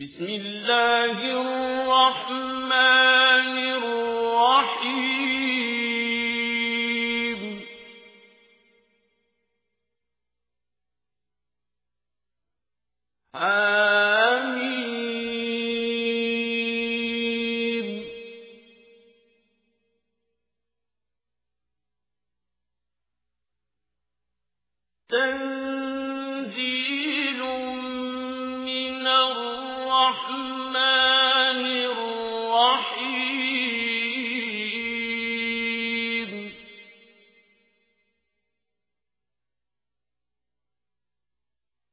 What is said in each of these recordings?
بسم الله الرحمن الرحيم. آمين. تنزيل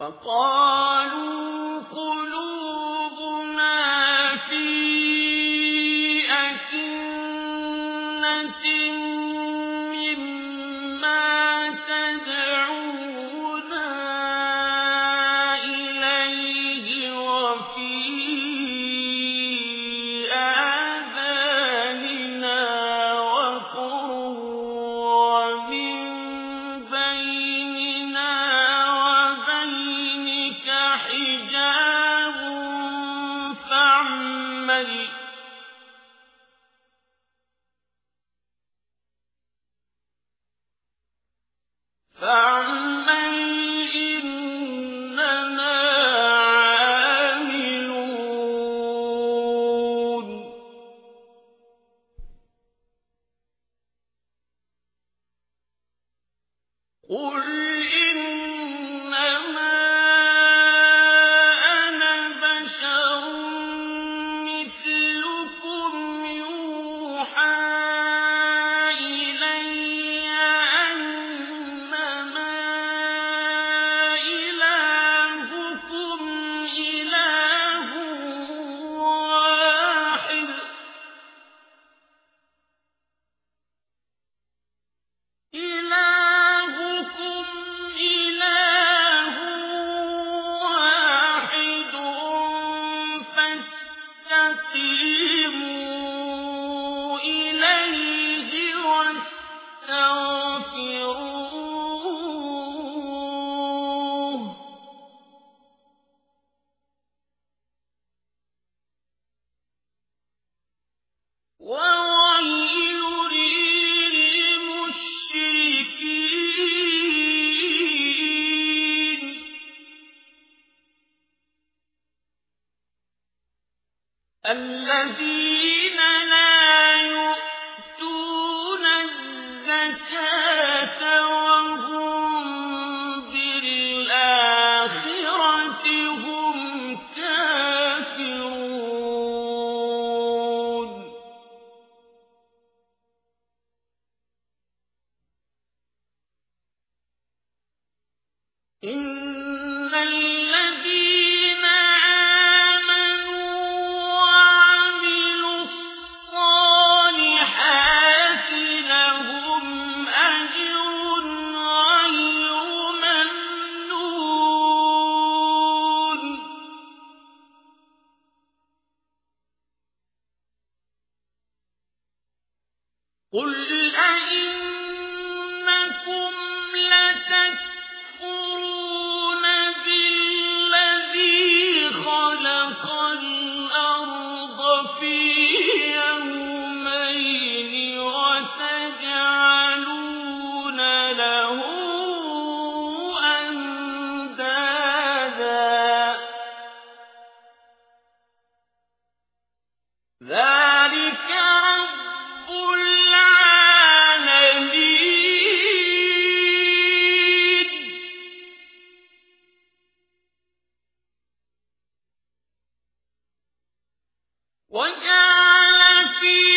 فقالوا قلوبنا في أكنة حجاب إننا عاملون. قل إنما يوحى الذين لا يؤتون الزكاة وهم بالآخرة هم كافرون. إن أئنكم لتكفرون وجعل فيه